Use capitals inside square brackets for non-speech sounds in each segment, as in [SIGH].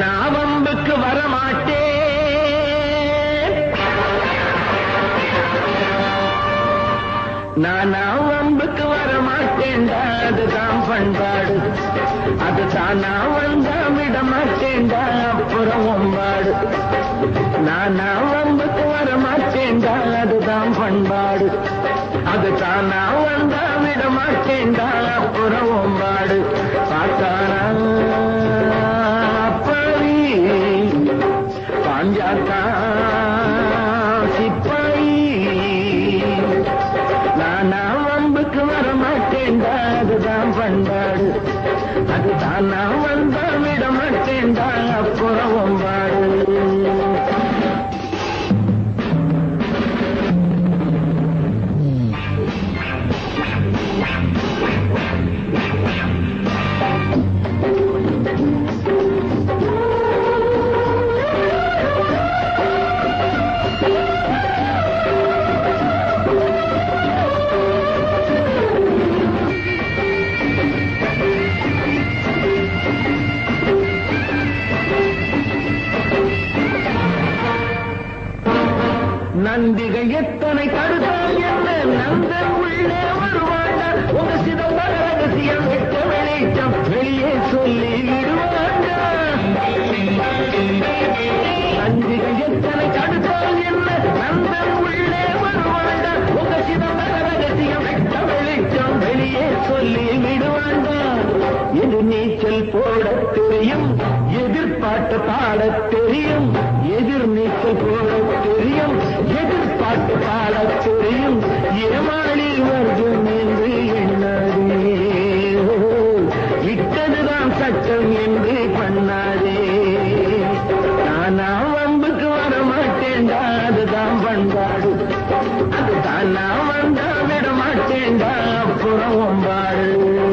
நான் அவம்புக்கு வரமாட்டேன். நான் அவம்புக்கு வரமாட்டேன்டா அதுதான் பண்பாடு. அது தானா வந்தா விட மாட்டேன்டா அப்புறம் ஒம்பாடு. நான் அவம்புக்கு வரமாட்டேன்டா அதுதான் பண்பாடு. அது தானா வந்தா விட மாட்டேன்டா அப்புறம் ஒம்பாடு. பார்த்தானா பாஞ்சாத்தா சிப்பாயி. நானா வம்புக்கு வர மாட்டேன்டா அதுதான் பண்பாடு. அதுதான் நான் வந்தா விட மாட்டேன்டா அப்புறம் நந்திகள் எத்தனை தடுத்தால் என்ன? நந்தன் உள்ளே வருவாங்க உங்க சிதம்பர ரகசியம் எட்ட வெளிச்சம் வெளியே சொல்லி விடுவாங்க நந்திகள் எத்தனை தடுத்தால் என்ன? நந்தன் உள்ளே வருவாண்டா உங்க சிதம்பர ரகசியம் வெட்ட வெளிச்சம் சொல்லி விடுவாண்டா எது நீச்சல் போட தெரியும் எதிர்பாட்டு பாட தெரியும். எதிர் நீச்சல் போட தெரியும் எதிர்பாட்டு பாட தெரியும். ஏமாளி வர்க்கம் என்று எண்ணாதே. இட்டதுதான் சட்டம் என்று பண்ணாதே. நானா வம்புக்கு வர மாட்டேன்டா அதுதான் பண்பாடு. அதுதான் நான் வந்தா விட மாட்டேன்டா அப்புறம் ஒம்பாடு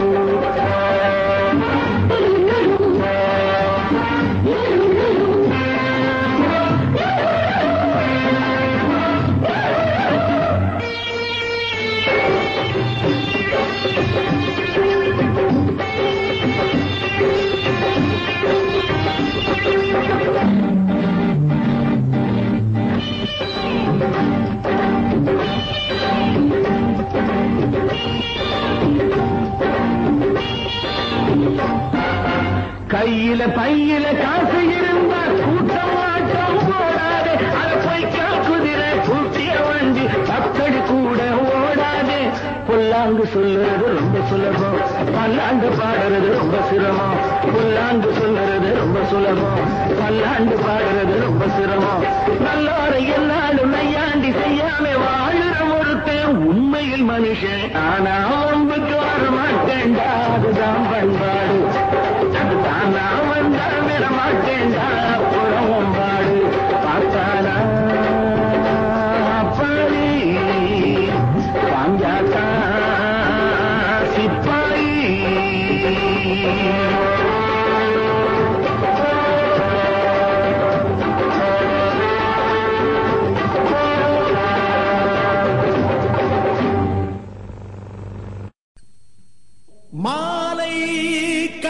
கையில பையில காசு இருந்தா கூட்டம் ஆட்டம் போடாதே. அத போய் குதிரை கூட்டிய வண்டி பக்கடி கூட ஓடாதே. புல்லாங்கு சொல்லுறது ரொம்ப சுலபம். பல்லாண்டு பாடுறது ரொம்ப சிரமம். புல்லாண்டு சொல்லுறது ரொம்ப சுலபம். பல்லாண்டு பாடுறது ரொம்ப சிரமம். நல்லோரை என்னாலும் நையாண்டி செய்யாம வாழுற ஒருத்தன் உண்மையில் மனுஷன். ஆனா ஒன்புக்கு வர மாட்டேன்டா அதுதான் பண்பாடு. அதுதான் வந்தா விட மாட்டேன்டா அப்புறம் ஒம்பாடு பார்த்தானா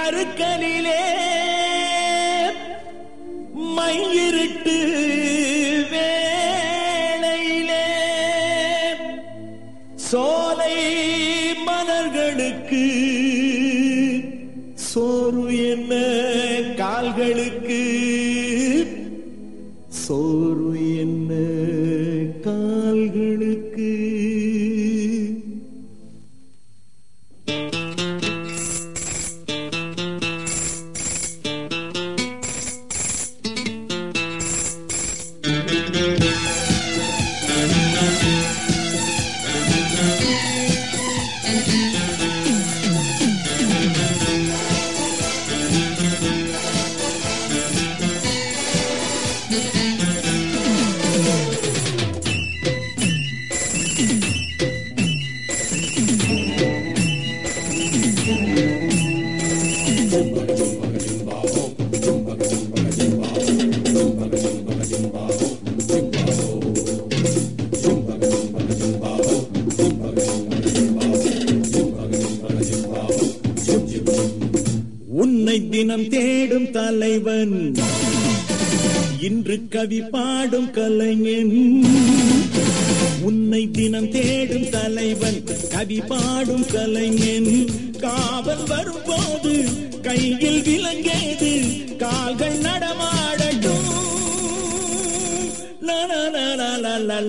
கருக்கலிலே மங்கிருட்டு வேளையிலே சோலை மலர்களுக்கு சோறு என்ன கால்களுக்கு? சோறு என்ன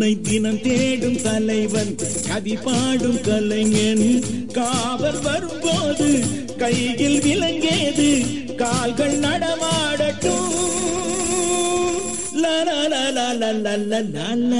உன்னை தினம் தேடும் தலைவன் கவி பாடும் கலைஞன். காவல் வரும்போது கையில் விலங்கேது கால்கள் நடமாடட்டும். லல லல லல லல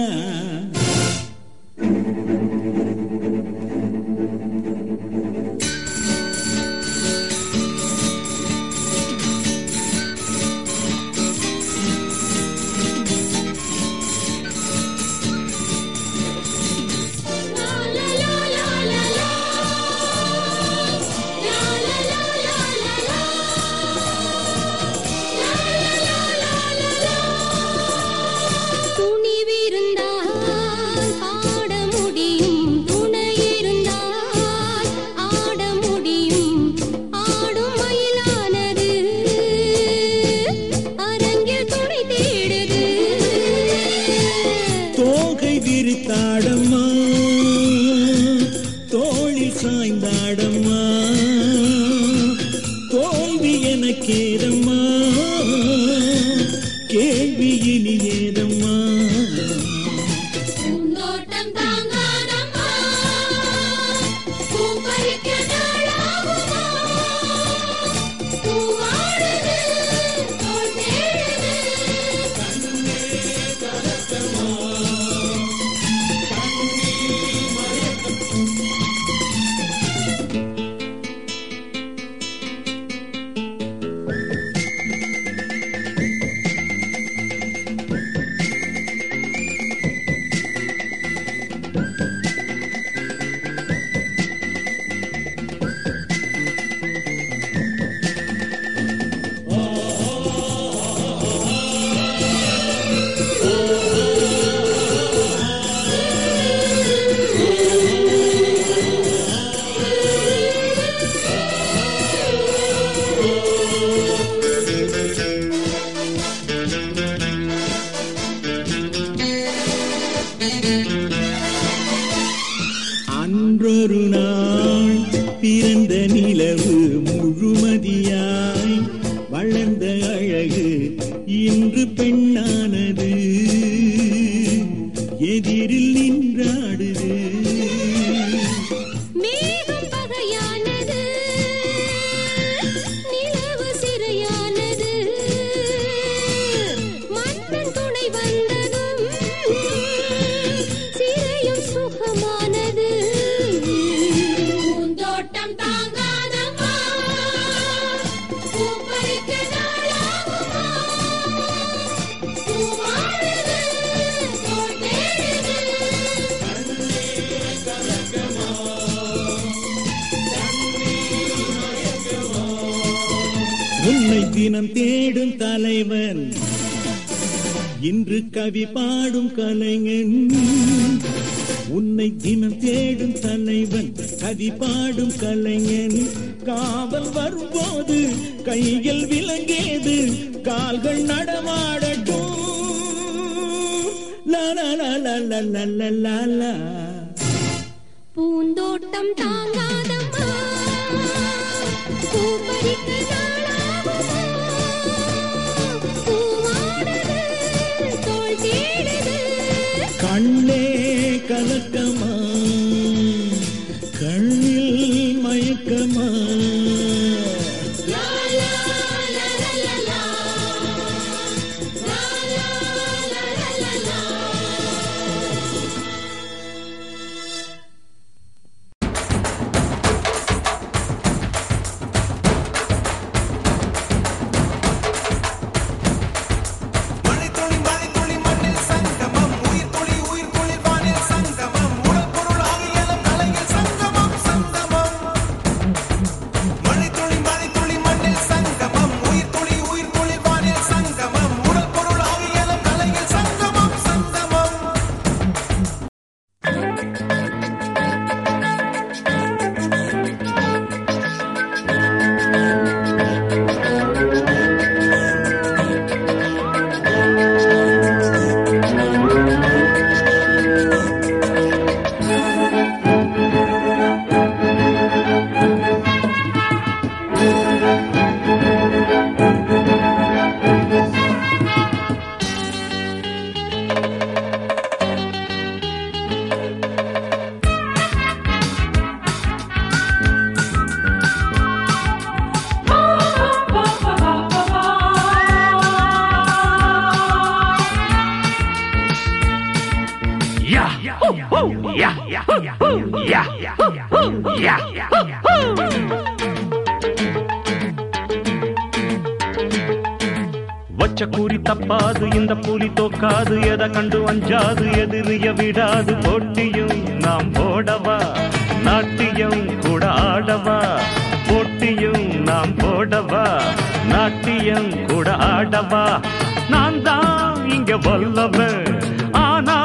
தினம் தேடும் தலைவன். இன்று கவி பாடும் கலைஞன். உன்னை தினம் தேடும் தலைவன் கவி பாடும் கலைஞன். காவல் வரும்போது கையில் விலங்கேது கால்கள் நடமாடட்டும். பூந்தோட்டம் தாங்காதம்மா. பூ பறிக்க எதிரிய போட்டியும் நாம் போடவா? நாட்டியம் கூட ஆடவா? போட்டியும் நாம் போடவா? நாட்டியம் கூட ஆடவா? நான் தான் இங்க வல்லவன். ஆனா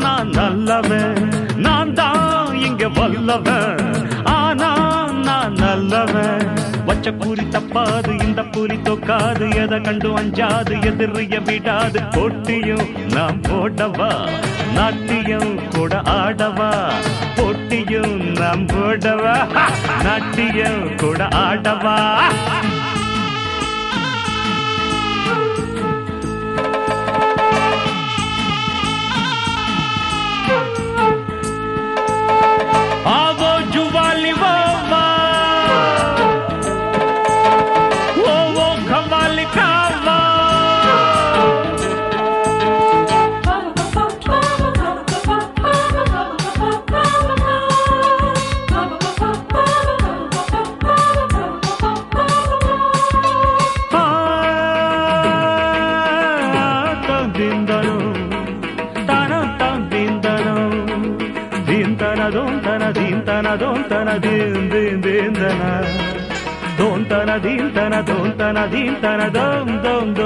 நான் நல்லவன். நான் தான் இங்க வல்லவன். ஆனா நான் நல்லவன். வச்ச கூறி தப்பாது இந்த புலி தொக்காது. எதை கண்டு அஞ்சாது எதிரிய விடாது. போட்டியும் நாம் போடவா? நாட்டியம் கூட ஆடவா? போட்டியும் நாம் போடவா? நாட்டியம் கூட ஆடவா? tana din tana dum dum dum.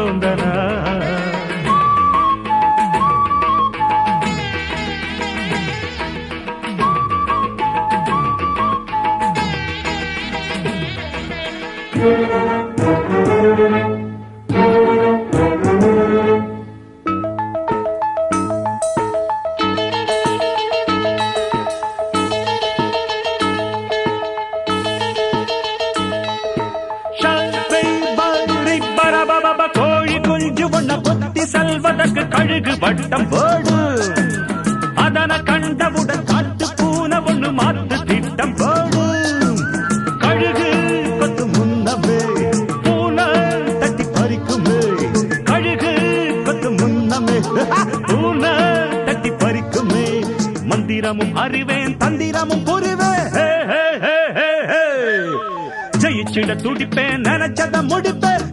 ஜெயிச்சிட துடிப்பேன் நினைச்சத முடிப்பேன்.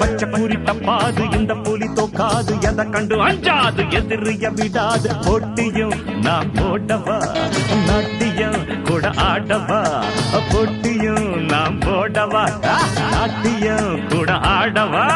பச்சை பூரி தப்பாது இந்த புலி தோக்காது எதை கண்டு அஞ்சாது எதிரிய விடாது. போட்டியும் நான் போட்டவா நாட்டியம் கூட ஆடவா? போட்டியும் நான் போடவா? நாட்டியம் கூட ஆடவா?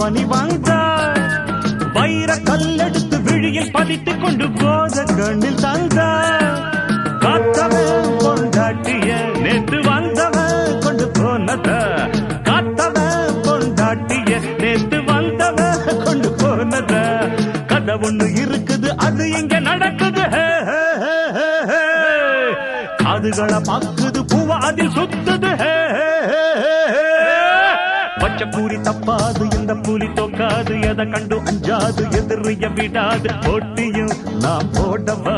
ராணி வாழ்ந்தாள் வைர கல்லெடுத்து விழியில் பதித்துக் கொண்டு போத கண்ணில் தாழ்ந்தாள் காத்தவன் கொண்டாட்டிய நேற்று வந்தவன் கொண்டு போனத. காத்தவன் கொண்டாட்டிய நேற்று வந்தவன் கொண்டு போனத. கதை ஒண்ணு இருக்குது அது இங்க நடக்குது. ஹே, காதுகளை பார்க்குது பூவா அதில் சுத்துது. ஹே, ஹே, பச்சை பூரி தப்பாது இந்த புலி தோக்காது எதை கண்டு அஞ்சாது எதிரிய விடாது. போட்டியும் நாம் போடவா?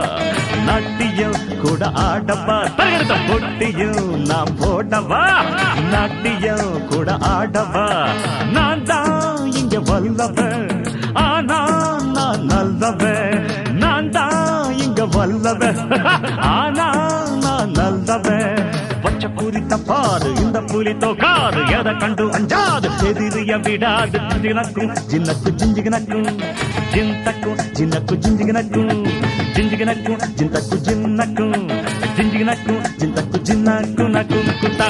நாட்டியம் கூட ஆடவா? தருகிறத போட்டியும் நாம் போடவா? நாட்டியம் கூட ஆடவா? நான் தான் இங்க வல்லவன். ஆனா நான் நல்லவன். நான் தான் இங்க வல்லவன். [LAUGHS] ஆனா தப்பாது இந்த புலி தோக்காது எதை கண்டு அஞ்சாது எதிரிய விடாது ஜினக்கும் ஜின்னக்கு ஜிஞ்சிகினக்கும் ஜிந்தக்கும் ஜின்னக்கு ஜிஞ்சிகினக்கும் ஜிஞ்சிகினக்கும் ஜிந்தக்கு ஜின்னக்கும் ஜிஞ்சிகினக்கும் ஜிந்தக்கு ஜின்னக்கு நக்கும் குத்தா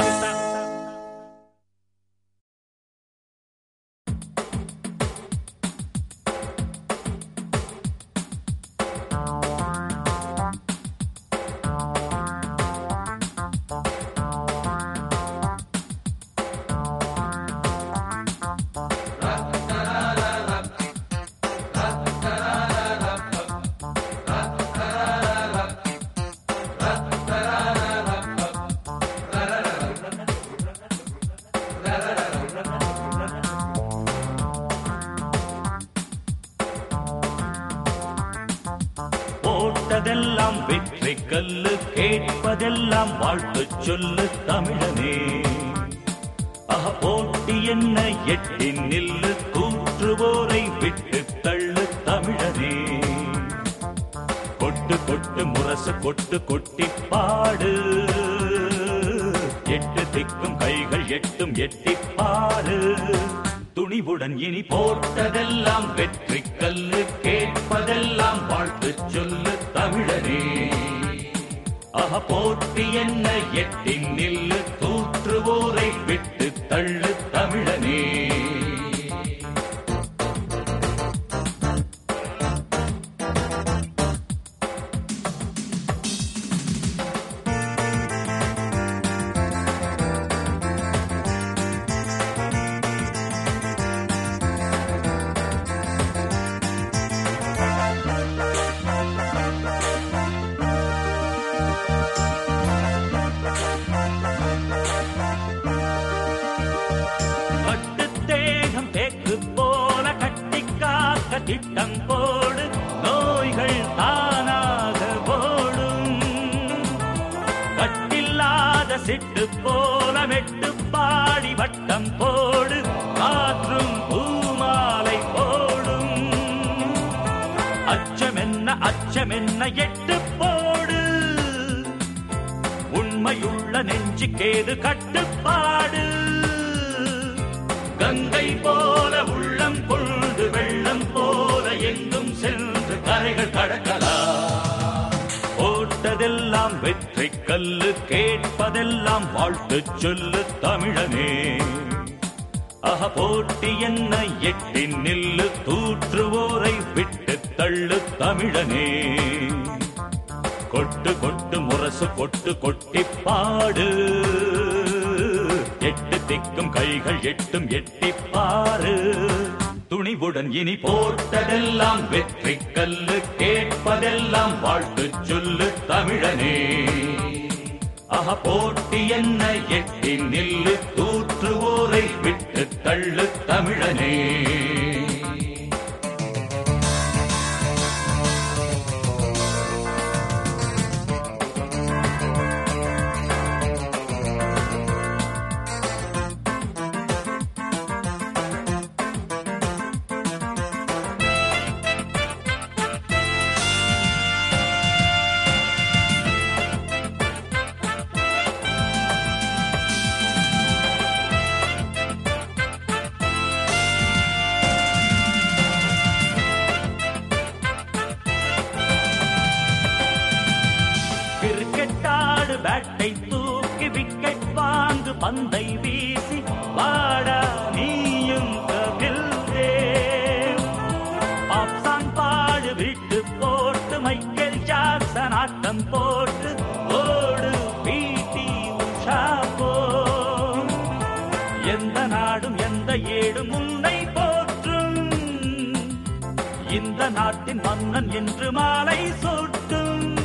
கேட்பதெல்லாம் வாழ்த்து சொல்லு தமிழனே. வாழ்த்து சொல்லு தமிழனே. அக போட்டி என்ன? எட்டி நில்லு தூற்றுவோரை விட்டு தள்ளு தமிழனே. கொட்டு கொட்டு முரசு கொட்டு கொட்டி பாடு. எட்டு திக்கும் கைகள் எட்டும் எட்டி பாரு. துணிவுடன் இனி போட்டதெல்லாம் வெற்றி கல்லு கேட்பதெல்லாம் வாழ்த்து சொல்லு தமிழனே. அஹ போட்டி என்ன? எட்டி நில்லு தூற்றுவோரை விட்டு தள்ளு தமிழனே. என்று மாலை சூட்டும்.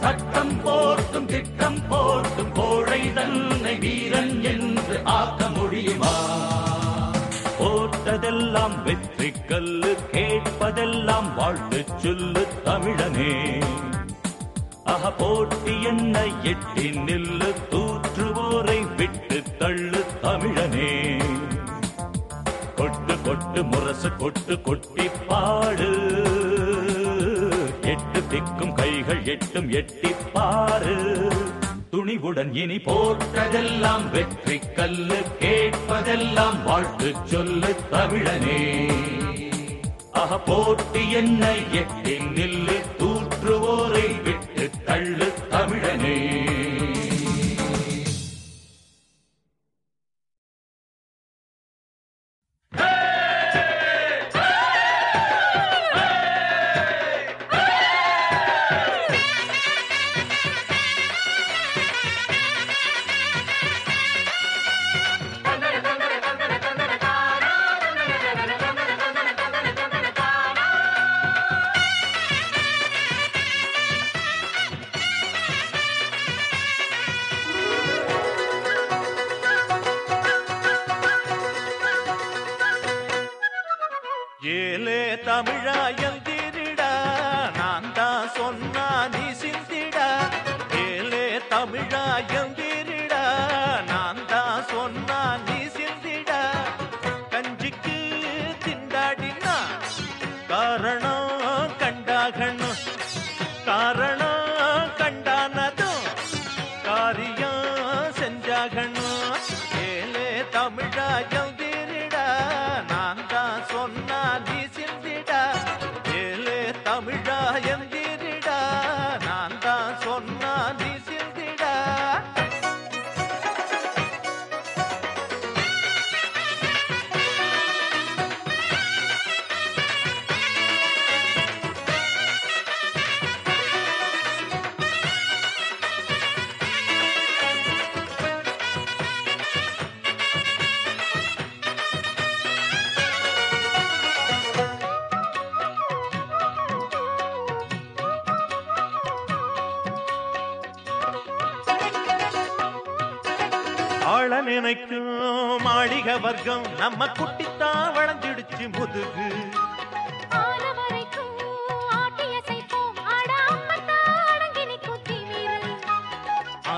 சட்டம் போட்டும் திட்டம் போட்டும் கோழை தன்னை வீரன் என்று ஆக்க முடியுமா? போட்டதெல்லாம் வெற்றி கல்லு கேட்பதெல்லாம் வாழ்த்து சொல்லு தமிழனே. அக போட்டி என்ன எட்டி நில்லு தூ கொட்டு முரசு கொட்டு கொட்டி பாடு. எட்டு திக்கும் கைகள் எட்டும் எட்டி பாரு துணிவுடன் இனி போட்டதெல்லாம் வெற்றி கல்லு கேட்பதெல்லாம் வாழ்த்து சொல்லு தமிழனே. அக போட்டி என்னை எட்டி நில்லு தூற்றுவோரை விட்டு தள்ளு தமிழனே. ஏலே தமிழா எந்திரிடா நான் தான் சொன்னா நீ சிந்திடா. ஏலே தமிழா எந்த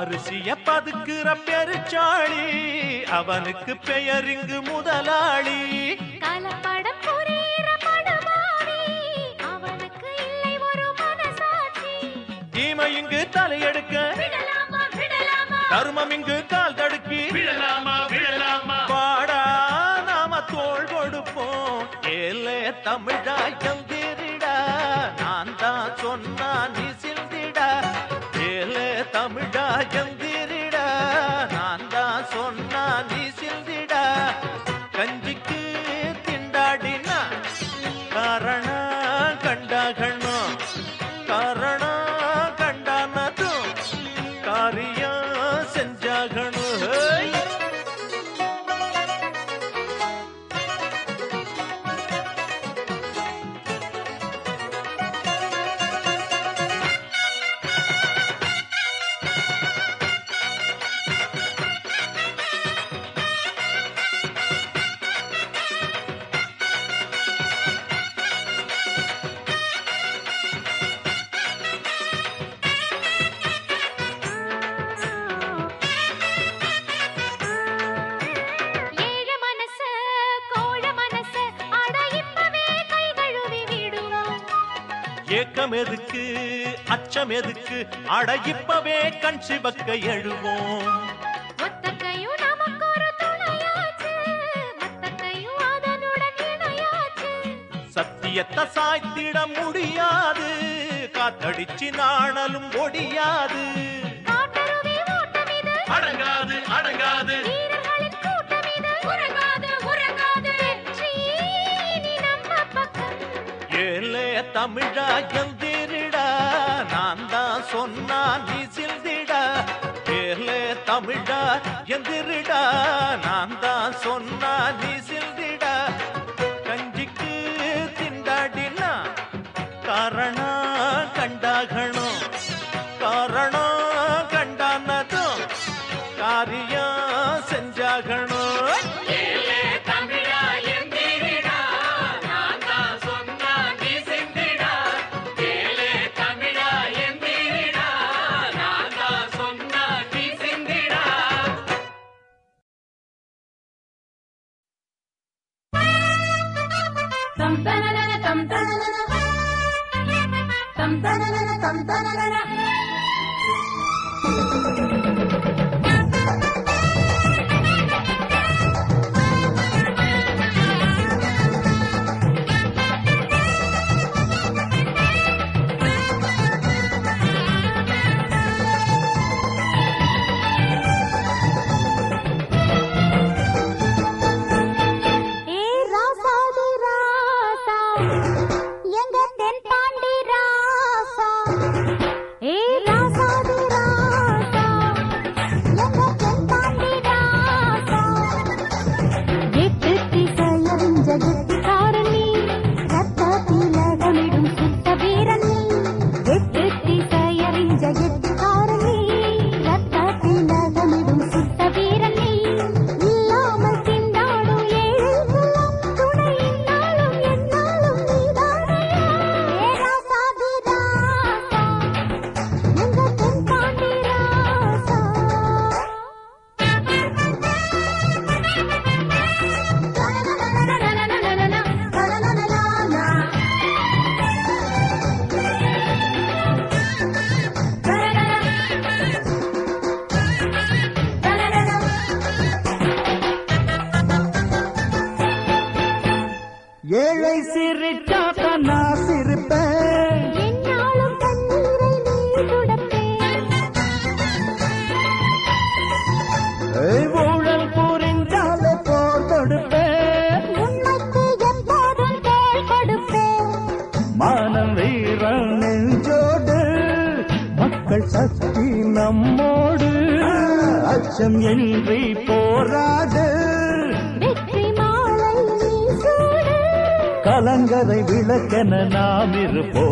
அரிசிய பதுக்குற பெருச்சாளி அவனுக்கு பெயர் இங்கு முதலாளி. கலப்படம் புரியிற படுபாவி அவனுக்கு இல்லை ஒரு மனசாட்சி. தீமை இங்கு தலையெடுக்க தருமம் இங்கு கால் தடுக்கி. பாடா நாம தோல் கொடுப்போம். ஏலே தமிழ் ஏக்கம் எதுக்கு? அச்சம் எதுக்கு? அடையிப்பவே கண் சிவக்க எழுவோம். சத்தியத்தை சாய்த்திட முடியாது. காத்தடிச்சு நாணலும் ஒடியாது. அடங்காது அடங்காது. தமிழா எழுதிடா நான் தான் சொன்னா நீ சில்திடா பேர்ல தமிழா எந்திரிடா. நான் தான் சொன்னா நீ tam tam tam tam tam tam tam tam tam tam పడకన నా మిరుపో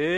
ஏ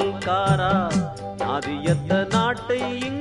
காவல்காரா நாதியத்த நாட்டை இங்கு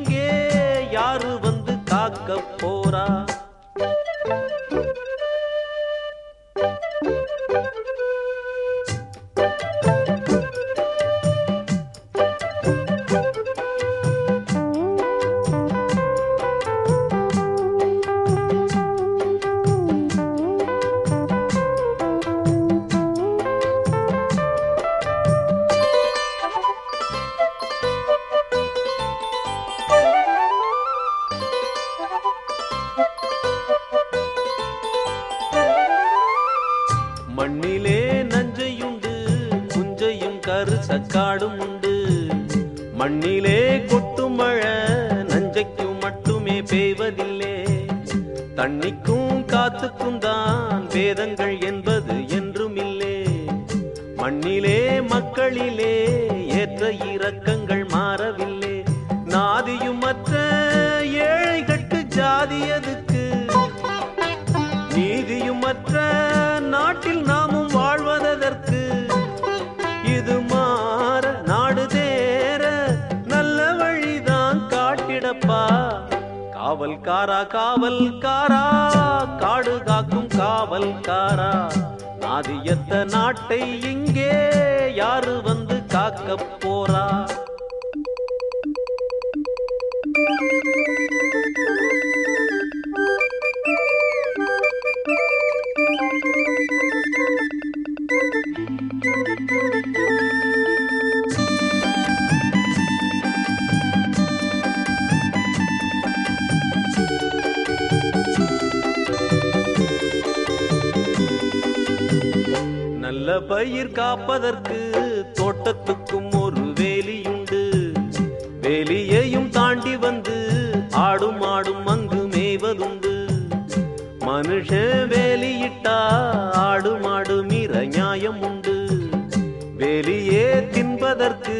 பயிர் காப்பதற்கு தோட்டத்துக்கும் ஒரு வேலியுண்டு. வேலியையும் தாண்டி வந்து ஆடும் ஆடும் அங்கு மேய்வதுண்டு. மனுஷன் வேலியிட்டா ஆடு மாடு மீற நியாயம் உண்டு வேலியே தின்பதற்கு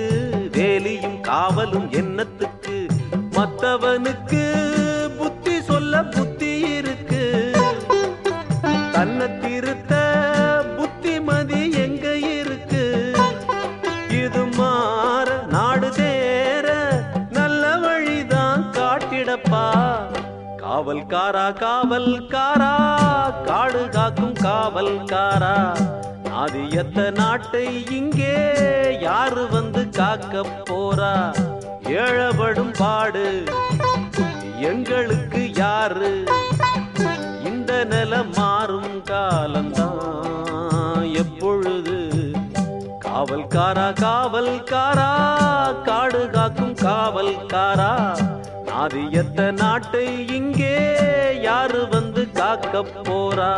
வேலியும் காவலும் என்னத்துக்கு? மத்தவனுக்கு காரா காவல் காரா காடு காக்கும் காவல் காரா. அது எத்த நாட்டை இங்கே யாரு வந்து காக்க போறா? ஏழபடும் பாடு எங்களுக்கு யாரு? இந்த நில மாறும் காலந்தான் எப்பொழுது? காவல்காரா காவல்காரா காடு காக்கும் காவல்காரா ஆதியத்த நாட்டை இங்கே யாரு வந்து காக்க போறா?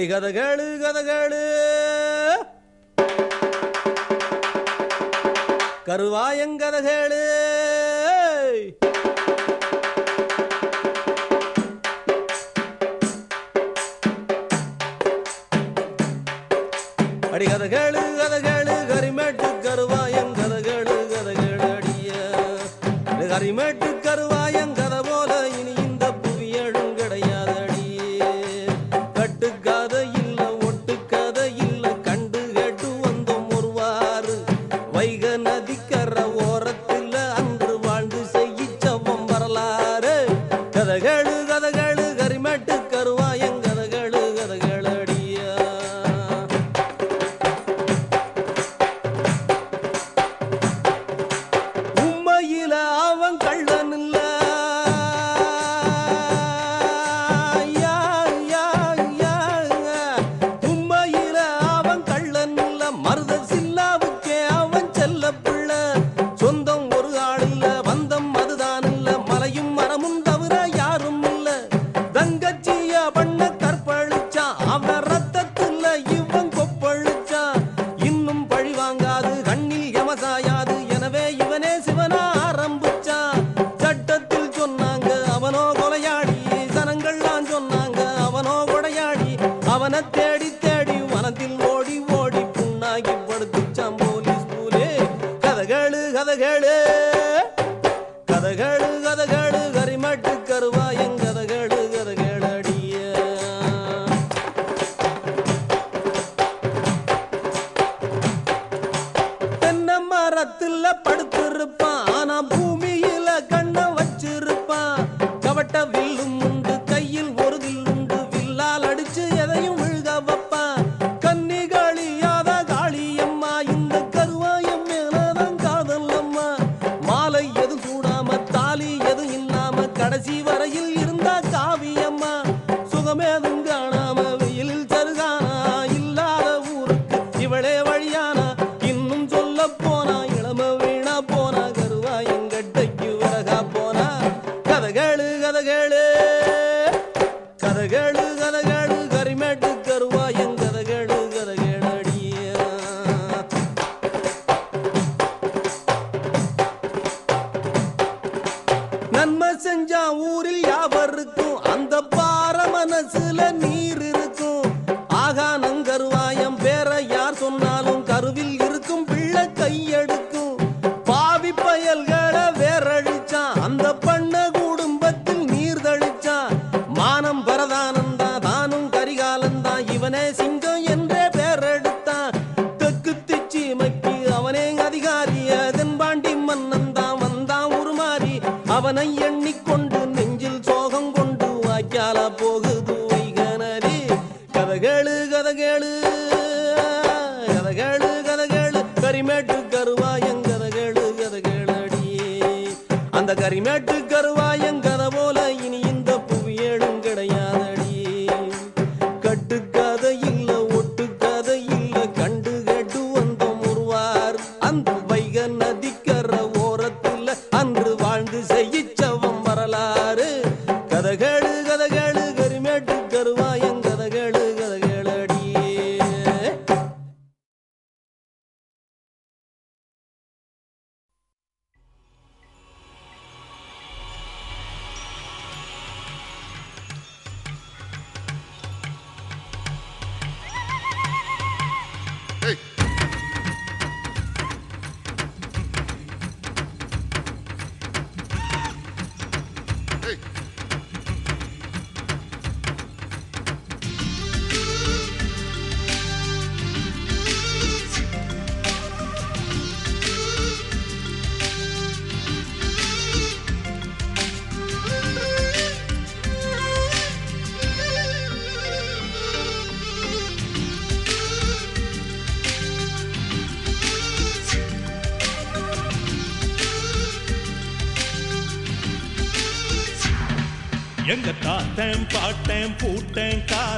அடிகதகளு கதகளு கருவாயங்கதகளு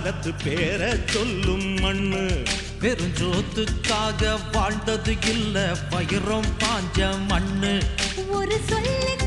காலத்து பேர சொல்லும் மண்ணு. பெருஞ்சோத்துக்காக வாழ்ந்தது இல்ல பயிரம் பாஞ்ச மண்ணு. ஒரு சொல்லு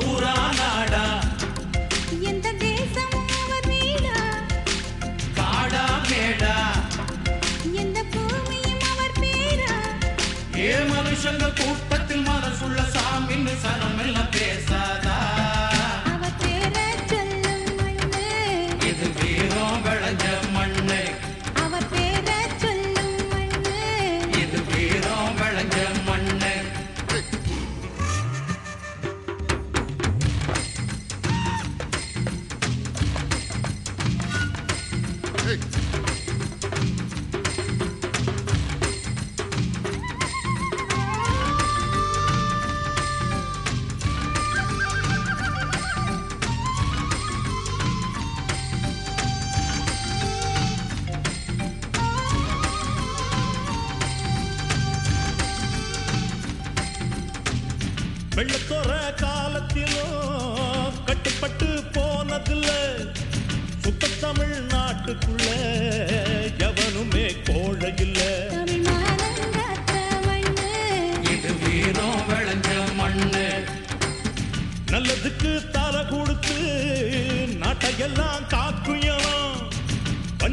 ஊரா நாடா எந்த தேசம் நீடா காடா மேடா. எந்த பூமியும் அவர் பேரா? கூட்டத்தில் மனசுள்ள சாமின்னு சனம் எல்லாம் பேசாதா?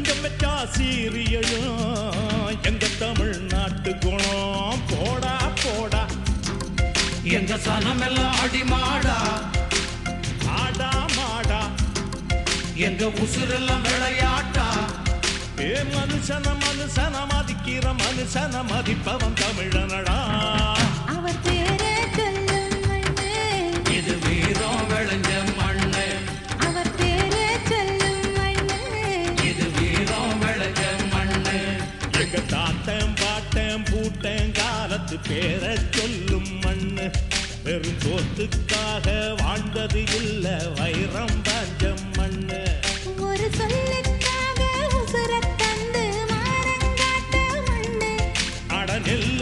சிங்கம் வச்சா சீரியலும் எங்க தமிழ்நாட்டு குணம் போடா போடா. எங்க சனம் எல்லாம் அடி மாடா. ஆடா மாடா. எங்க உசுரெல்லாம் விளையாட்டா. ஏ மனுஷன மனுஷன மதிக்கிற மனுஷன மதிப்பவன் தமிழனடா. அவர் பேரு கூட்டங்காலத்து பேர சொல்லும் மண்ணு. வெறும் சோத்துக்காக வாழ்ந்தது இல்ல வைரம் பஞ்சம் மண்ணு. ஒரு சொல்லுக்காக அடனில்